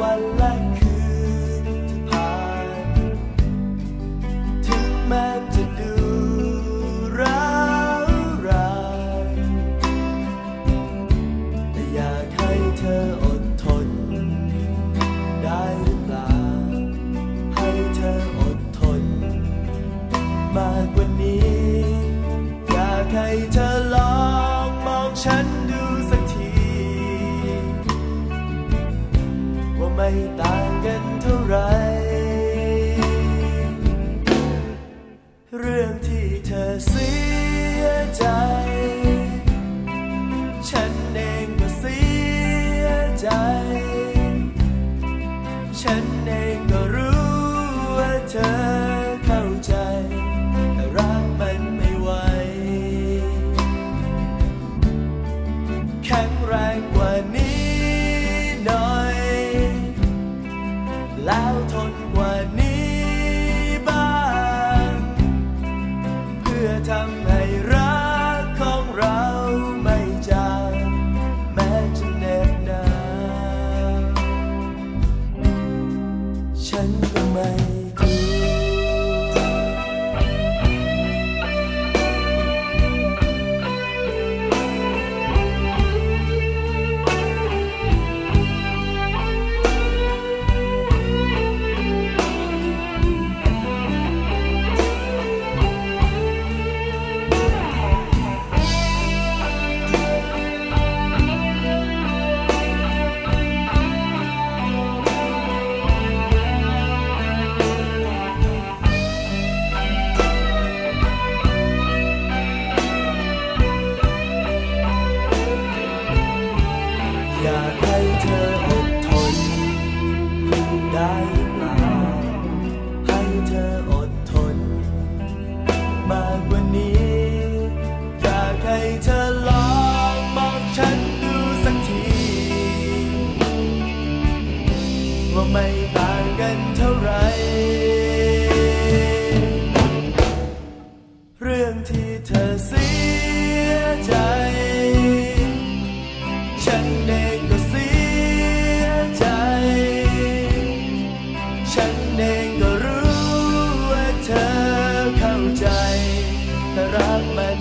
I like ต่างกันเท่าไร เรื่องที่เธอเสียใจ ฉันเองก็เสียใจ ฉันเองก็รู้ว่าเธอเข้าใจ แต่รักมันไม่ไหว แข็งแรงกว่านี้ ฉันเองก็เสียใจ ฉันเองก็รู้ว่าเธอเข้าใจแต่รักมัน